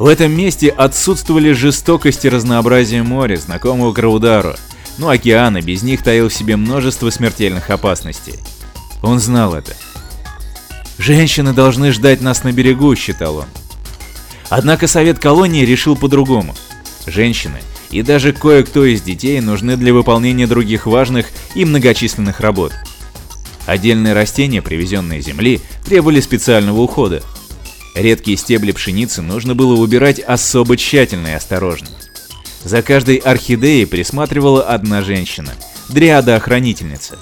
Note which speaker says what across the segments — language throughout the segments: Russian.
Speaker 1: В этом месте отсутствовали жестокость и разнообразие моря, знакомого Краудару, но океан и без них таил в себе множество смертельных опасностей. Он знал это. «Женщины должны ждать нас на берегу», — считал он. Однако совет колонии решил по-другому. Женщины и даже кое-кто из детей нужны для выполнения других важных и многочисленных работ. Отдельные растения, привезенные с земли, требовали специального ухода. Редкие стебли пшеницы нужно было убирать особо тщательно и осторожно. За каждой орхидеей присматривала одна женщина, дриада-охранительница.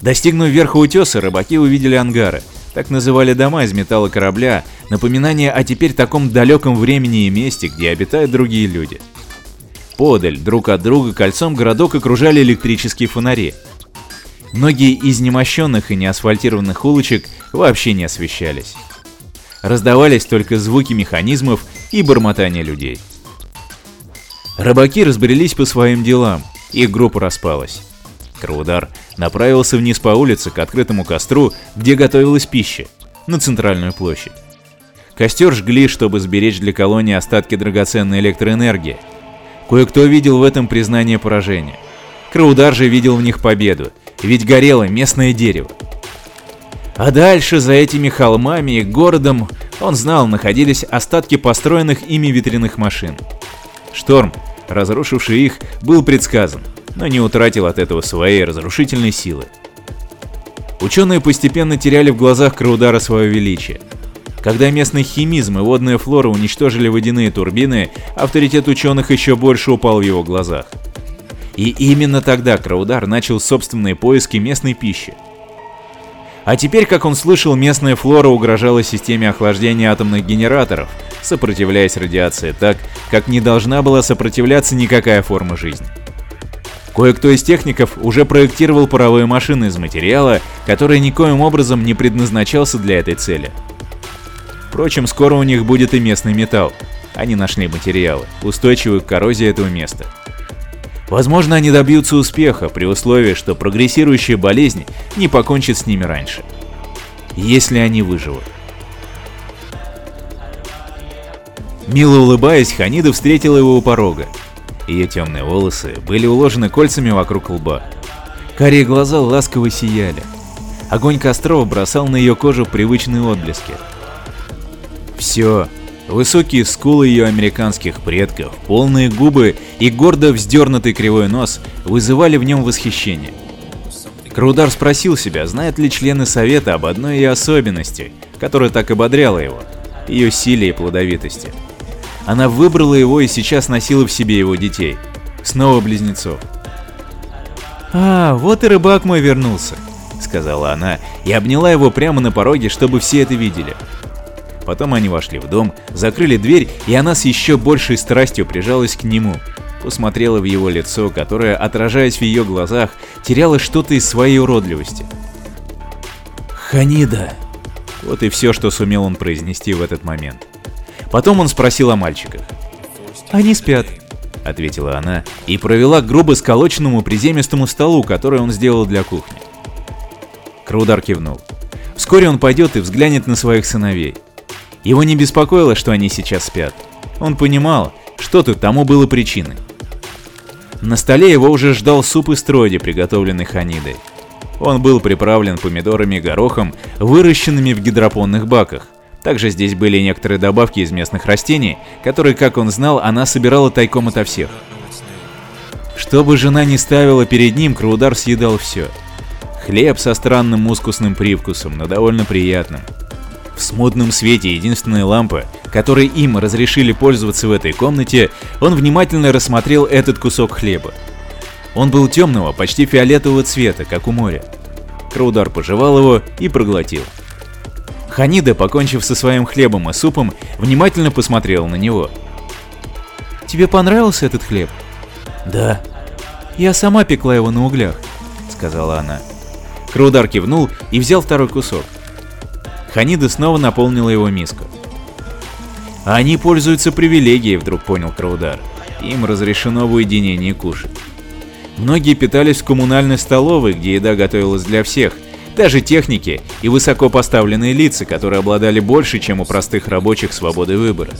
Speaker 1: Достигнув верха утеса, рыбаки увидели ангары, так называли дома из металла корабля, напоминание о теперь таком далеком времени и месте, где обитают другие люди. Подаль, друг от друга кольцом городок окружали электрические фонари. Многие из немощенных и неасфальтированных улочек вообще не освещались. Раздавались только звуки механизмов и бормотание людей. Рыбаки разбрелись по своим делам, их группа распалась. Краудар направился вниз по улице к открытому костру, где готовилась пища, на центральную площадь. Костер жгли, чтобы сберечь для колонии остатки драгоценной электроэнергии. Кое-кто видел в этом признание поражения. Краудар же видел в них победу, ведь горело местное дерево. А дальше, за этими холмами и городом, он знал, находились остатки построенных ими ветряных машин. Шторм, разрушивший их, был предсказан но не утратил от этого своей разрушительной силы. Ученые постепенно теряли в глазах Краудара свое величие. Когда местный химизм и водная флора уничтожили водяные турбины, авторитет ученых еще больше упал в его глазах. И именно тогда Краудар начал собственные поиски местной пищи. А теперь, как он слышал, местная флора угрожала системе охлаждения атомных генераторов, сопротивляясь радиации так, как не должна была сопротивляться никакая форма жизни. Кое-кто из техников уже проектировал паровые машины из материала, который никоим образом не предназначался для этой цели. Впрочем, скоро у них будет и местный металл. Они нашли материалы, устойчивые к коррозии этого места. Возможно, они добьются успеха при условии, что прогрессирующая болезнь не покончит с ними раньше. Если они выживут. Мило улыбаясь, Ханида встретила его у порога. Ее темные волосы были уложены кольцами вокруг лба. Карие глаза ласково сияли. Огонь костров бросал на ее кожу привычные отблески. Все. Высокие скулы ее американских предков, полные губы и гордо вздернутый кривой нос вызывали в нем восхищение. Крудар спросил себя, знают ли члены Совета об одной ее особенности, которая так ободряла его – ее силе и плодовитости. Она выбрала его и сейчас носила в себе его детей. Снова близнецов. «А, вот и рыбак мой вернулся», — сказала она и обняла его прямо на пороге, чтобы все это видели. Потом они вошли в дом, закрыли дверь, и она с еще большей страстью прижалась к нему, посмотрела в его лицо, которое, отражаясь в ее глазах, теряло что-то из своей уродливости. «Ханида!» Вот и все, что сумел он произнести в этот момент. Потом он спросил о мальчиках. «Они спят», — ответила она и провела к грубо сколоченному приземистому столу, который он сделал для кухни. Краудар кивнул. Вскоре он пойдет и взглянет на своих сыновей. Его не беспокоило, что они сейчас спят. Он понимал, что тут тому было причиной. На столе его уже ждал суп из троди, приготовленный Ханидой. Он был приправлен помидорами и горохом, выращенными в гидропонных баках, также здесь были некоторые добавки из местных растений, которые, как он знал, она собирала тайком ото всех. Что бы жена ни ставила перед ним, Краудар съедал все. Хлеб со странным мускусным привкусом, но довольно приятным. В смутном свете единственной лампы, которой им разрешили пользоваться в этой комнате, он внимательно рассмотрел этот кусок хлеба. Он был темного, почти фиолетового цвета, как у моря. Краудар пожевал его и проглотил. Ханида, покончив со своим хлебом и супом, внимательно посмотрела на него. «Тебе понравился этот хлеб?» «Да». «Я сама пекла его на углях», — сказала она. Краудар кивнул и взял второй кусок. Ханида снова наполнила его миску. «А они пользуются привилегией», — вдруг понял Краудар. «Им разрешено в уединении кушать». Многие питались в коммунальной столовой, где еда готовилась для всех — даже техники и высоко поставленные лица, которые обладали больше, чем у простых рабочих свободы выбора.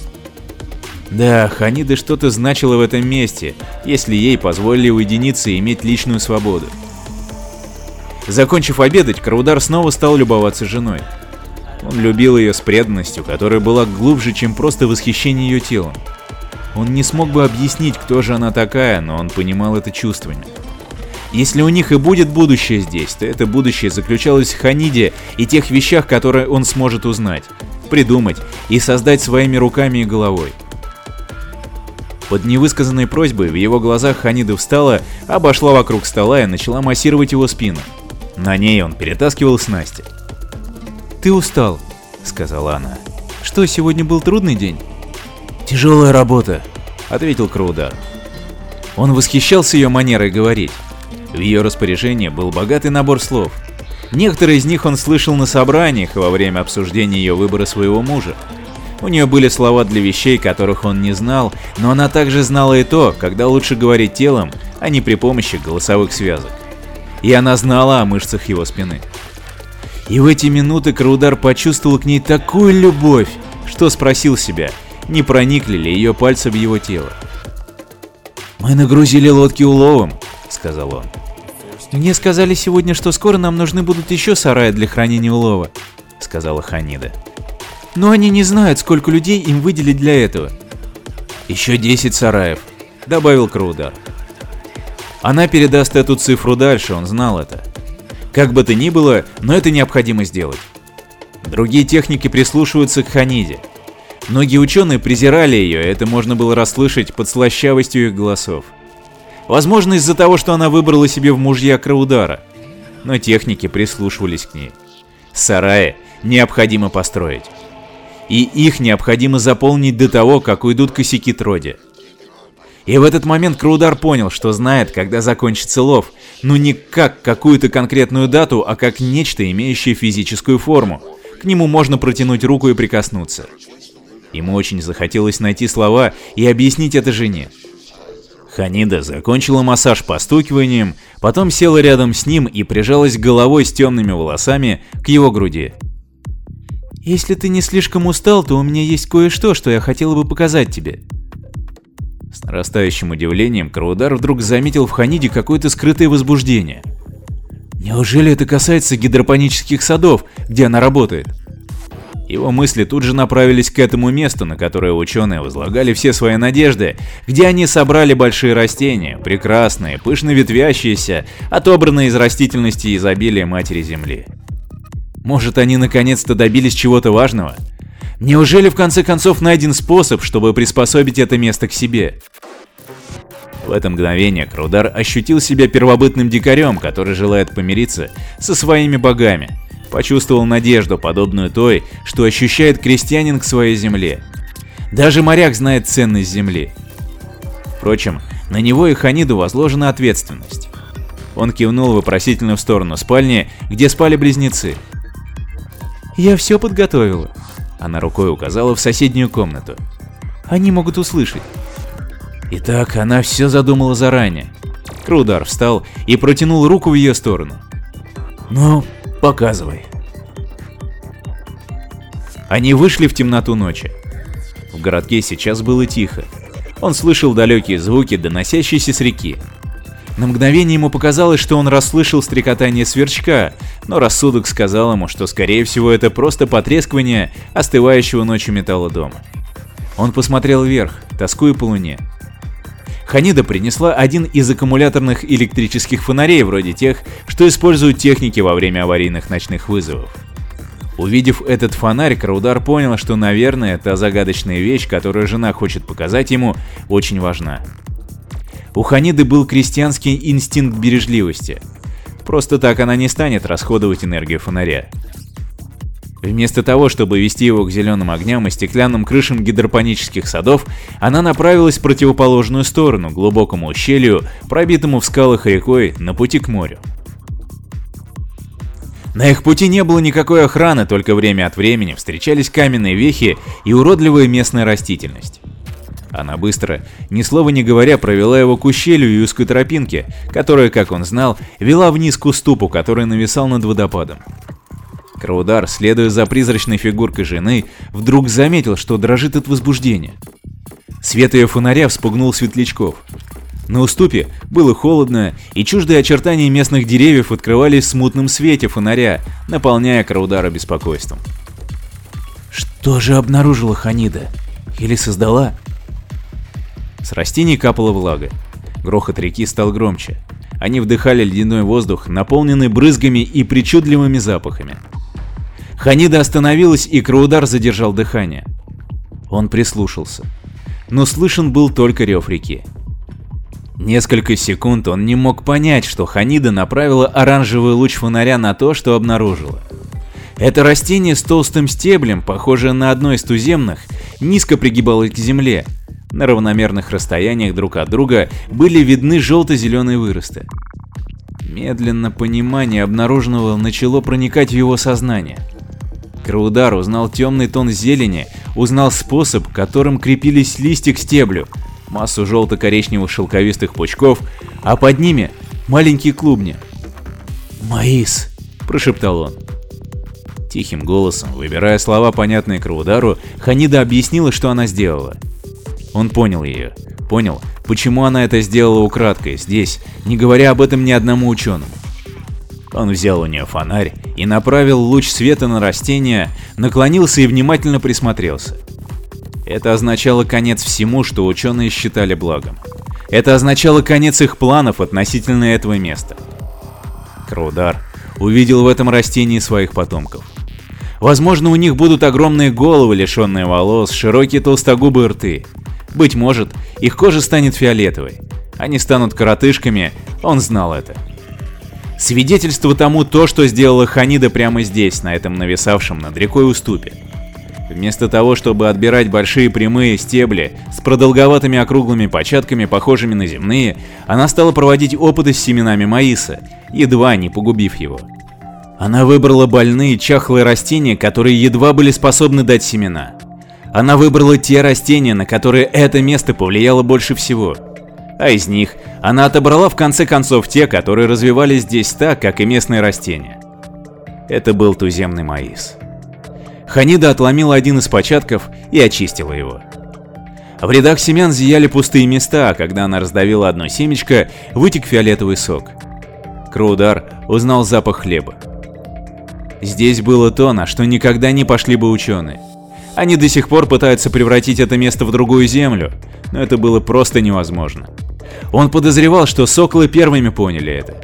Speaker 1: Да, Ханида что-то значило в этом месте, если ей позволили уединиться и иметь личную свободу. Закончив обедать, Краудар снова стал любоваться женой. Он любил ее с преданностью, которая была глубже, чем просто восхищение ее телом. Он не смог бы объяснить, кто же она такая, но он понимал это чувствами. Если у них и будет будущее здесь, то это будущее заключалось в Ханиде и тех вещах, которые он сможет узнать, придумать и создать своими руками и головой. Под невысказанной просьбой в его глазах Ханида встала, обошла вокруг стола и начала массировать его спину. На ней он перетаскивал снасти.
Speaker 2: «Ты устал», — сказала она. «Что, сегодня был трудный день?»
Speaker 1: «Тяжелая работа», — ответил Круда. Он восхищался ее манерой говорить. В ее распоряжении был богатый набор слов. Некоторые из них он слышал на собраниях во время обсуждения ее выбора своего мужа. У нее были слова для вещей, которых он не знал, но она также знала и то, когда лучше говорить телом, а не при помощи голосовых связок. И она знала о мышцах его спины. И в эти минуты Краудар почувствовал к ней такую любовь, что спросил себя, не проникли ли ее пальцы в его тело. «Мы нагрузили лодки уловом», — сказал он.
Speaker 2: «Мне сказали сегодня, что скоро нам нужны будут еще сараи для хранения улова», — сказала Ханида. Но они не знают, сколько людей им выделить для этого.
Speaker 1: Еще 10 сараев, добавил Крудар. Она передаст эту цифру дальше, он знал это. Как бы то ни было, но это необходимо сделать. Другие техники прислушиваются к Ханиде. Многие ученые презирали ее, это можно было расслышать под слащавостью их голосов. Возможно, из-за того, что она выбрала себе в мужья Краудара. Но техники прислушивались к ней. Сараи необходимо построить и их необходимо заполнить до того, как уйдут косяки Троди. И в этот момент Краудар понял, что знает, когда закончится лов, но не как какую-то конкретную дату, а как нечто, имеющее физическую форму. К нему можно протянуть руку и прикоснуться. Ему очень захотелось найти слова и объяснить это жене. Ханида закончила массаж постукиванием, потом села рядом с ним и прижалась головой с темными волосами к его груди.
Speaker 2: Если ты не слишком устал, то у меня есть кое-что, что я хотела бы показать тебе.
Speaker 1: С нарастающим удивлением Краудар вдруг заметил в Ханиде какое-то скрытое возбуждение. Неужели это касается гидропонических садов, где она работает? Его мысли тут же направились к этому месту, на которое ученые возлагали все свои надежды, где они собрали большие растения, прекрасные, пышно ветвящиеся, отобранные из растительности изобилия Матери Земли. Может, они наконец-то добились чего-то важного? Неужели в конце концов найден способ, чтобы приспособить это место к себе? В это мгновение Крудар ощутил себя первобытным дикарем, который желает помириться со своими богами. Почувствовал надежду, подобную той, что ощущает крестьянин к своей земле. Даже моряк знает ценность земли. Впрочем, на него и Ханиду возложена ответственность. Он кивнул вопросительно в сторону спальни, где спали близнецы.
Speaker 2: «Я все подготовила».
Speaker 1: Она рукой указала в соседнюю комнату.
Speaker 2: «Они могут услышать».
Speaker 1: Итак, она все задумала заранее. Крудар встал и протянул руку в ее сторону. «Ну, показывай». Они вышли в темноту ночи. В городке сейчас было тихо. Он слышал далекие звуки, доносящиеся с реки. На мгновение ему показалось, что он расслышал стрекотание сверчка, но рассудок сказал ему, что скорее всего это просто потрескивание остывающего ночью металла дома. Он посмотрел вверх, тоскуя по луне. Ханида принесла один из аккумуляторных электрических фонарей, вроде тех, что используют техники во время аварийных ночных вызовов. Увидев этот фонарь, Краудар понял, что, наверное, та загадочная вещь, которую жена хочет показать ему, очень важна. У Ханиды был крестьянский инстинкт бережливости. Просто так она не станет расходовать энергию фонаря. Вместо того, чтобы вести его к зеленым огням и стеклянным крышам гидропонических садов, она направилась в противоположную сторону, глубокому ущелью, пробитому в скалах рекой, на пути к морю. На их пути не было никакой охраны, только время от времени встречались каменные вехи и уродливая местная растительность. Она быстро, ни слова не говоря, провела его к ущелью и узкой тропинке, которая, как он знал, вела вниз к уступу, который нависал над водопадом. Краудар, следуя за призрачной фигуркой жены, вдруг заметил, что дрожит от возбуждения. Свет ее фонаря вспугнул светлячков. На уступе было холодно, и чуждые очертания местных деревьев открывались в смутном свете фонаря, наполняя Краудара беспокойством.
Speaker 2: Что же обнаружила Ханида? Или создала?
Speaker 1: С растений капала влага. Грохот реки стал громче. Они вдыхали ледяной воздух, наполненный брызгами и причудливыми запахами. Ханида остановилась, и Краудар задержал дыхание. Он прислушался. Но слышен был только рев реки. Несколько секунд он не мог понять, что Ханида направила оранжевый луч фонаря на то, что обнаружила. Это растение с толстым стеблем, похожее на одно из туземных, низко пригибалось к земле. На равномерных расстояниях друг от друга были видны желто-зеленые выросты. Медленно понимание обнаруженного начало проникать в его сознание. Краудар узнал темный тон зелени, узнал способ, которым крепились листья к стеблю, массу желто-коричневых шелковистых пучков, а под ними маленькие клубни.
Speaker 2: «Маис!» – прошептал он.
Speaker 1: Тихим голосом, выбирая слова, понятные Краудару, Ханида объяснила, что она сделала. Он понял ее, понял, почему она это сделала украдкой, здесь, не говоря об этом ни одному ученому. Он взял у нее фонарь и направил луч света на растение, наклонился и внимательно присмотрелся. Это означало конец всему, что ученые считали благом. Это означало конец их планов относительно этого места. Краудар увидел в этом растении своих потомков. Возможно, у них будут огромные головы, лишенные волос, широкие толстогубые рты. Быть может, их кожа станет фиолетовой. Они станут коротышками, он знал это. Свидетельство тому то, что сделала Ханида прямо здесь, на этом нависавшем над рекой уступе. Вместо того, чтобы отбирать большие прямые стебли с продолговатыми округлыми початками, похожими на земные, она стала проводить опыты с семенами маиса, едва не погубив его. Она выбрала больные, чахлые растения, которые едва были способны дать семена. Она выбрала те растения, на которые это место повлияло больше всего. А из них она отобрала в конце концов те, которые развивались здесь так, как и местные растения. Это был туземный маис. Ханида отломила один из початков и очистила его. В рядах семян зияли пустые места, а когда она раздавила одно семечко, вытек фиолетовый сок. Краудар узнал запах хлеба. Здесь было то, на что никогда не пошли бы ученые. Они до сих пор пытаются превратить это место в другую землю, но это было просто невозможно. Он подозревал, что соколы первыми поняли это.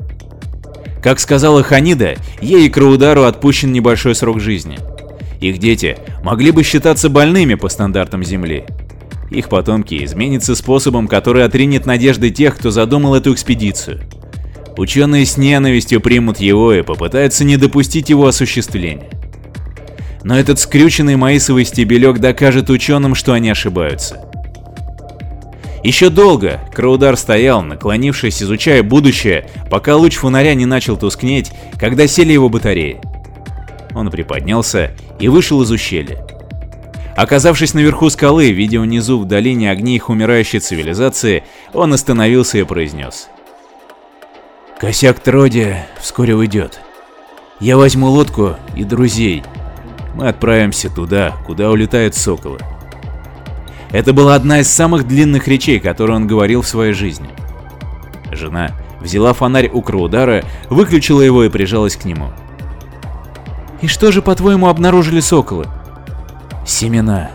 Speaker 1: Как сказала Ханида, ей и Краудару отпущен небольшой срок жизни – их дети могли бы считаться больными по стандартам Земли. Их потомки изменятся способом, который отринет надежды тех, кто задумал эту экспедицию. Ученые с ненавистью примут его и попытаются не допустить его осуществления. Но этот скрюченный маисовый стебелек докажет ученым, что они ошибаются. Еще долго Краудар стоял, наклонившись, изучая будущее, пока луч фонаря не начал тускнеть, когда сели его батареи. Он приподнялся и вышел из ущелья. Оказавшись наверху скалы, видя внизу в долине огни их умирающей цивилизации, он остановился и произнес. «Косяк Тродия вскоре уйдет. Я возьму лодку и друзей. Мы отправимся туда, куда улетают соколы». Это была одна из самых длинных речей, которые он говорил в своей жизни. Жена взяла фонарь у Краудара, выключила его и прижалась к нему.
Speaker 2: И что же, по-твоему, обнаружили соколы?
Speaker 1: Семена,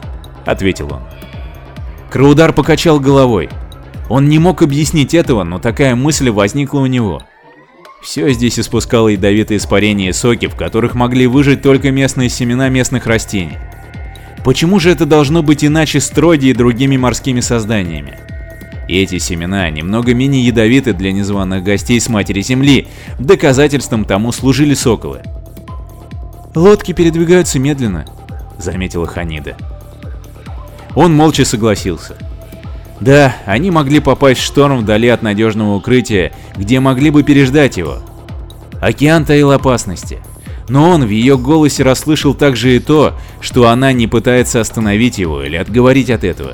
Speaker 1: ответил он. Краудар покачал головой. Он не мог объяснить этого, но такая мысль возникла у него. Все здесь испускало ядовитые испарения и соки, в которых могли выжить только местные семена местных растений. Почему же это должно быть иначе с Троди и другими морскими созданиями? Эти семена немного менее ядовиты для незваных гостей с Матери Земли, доказательством тому служили соколы.
Speaker 2: Лодки передвигаются медленно, заметила Ханида.
Speaker 1: Он молча согласился. Да, они могли попасть в шторм вдали от надежного укрытия, где могли бы переждать его. Океан таил опасности, но он в ее голосе расслышал также и то, что она не пытается остановить его или отговорить от этого.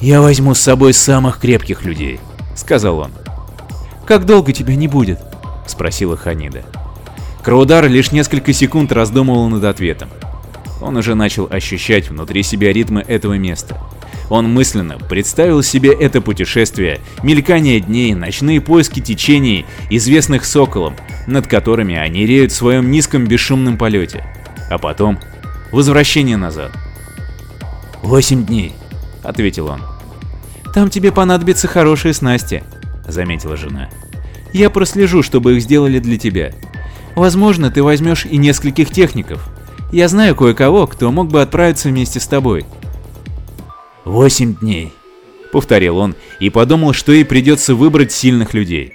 Speaker 1: «Я возьму с собой самых крепких людей», — сказал он.
Speaker 2: «Как долго тебя не будет?»
Speaker 1: — спросила Ханида. Краудар лишь несколько секунд раздумывал над ответом. Он уже начал ощущать внутри себя ритмы этого места. Он мысленно представил себе это путешествие, мелькание дней, ночные поиски течений, известных соколом, над которыми они реют в своем низком бесшумном полете. А потом возвращение назад.
Speaker 2: «Восемь дней», — ответил он. «Там тебе понадобятся хорошие снасти», — заметила жена. «Я прослежу, чтобы их сделали для тебя. Возможно, ты возьмешь и нескольких техников. Я знаю кое-кого, кто мог бы отправиться вместе с тобой.
Speaker 1: «Восемь дней», — повторил он и подумал, что ей придется выбрать сильных людей.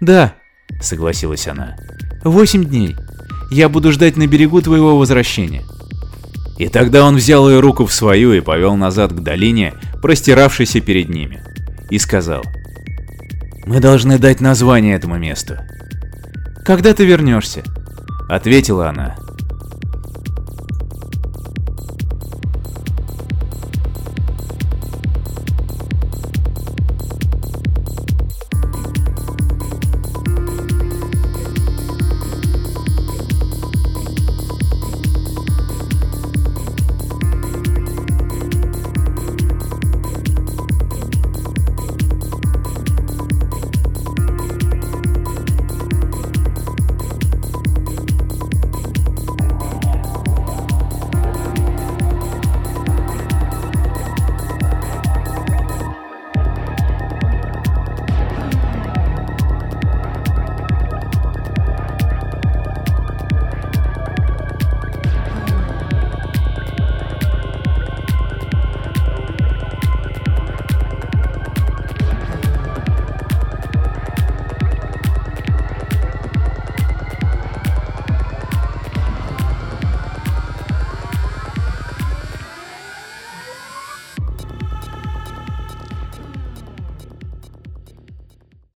Speaker 2: «Да», — согласилась она, — «восемь дней. Я буду ждать на берегу твоего возвращения».
Speaker 1: И тогда он взял ее руку в свою и повел назад к долине, простиравшейся перед ними, и сказал, «Мы должны дать название этому месту».
Speaker 2: «Когда ты вернешься?»
Speaker 1: — ответила она.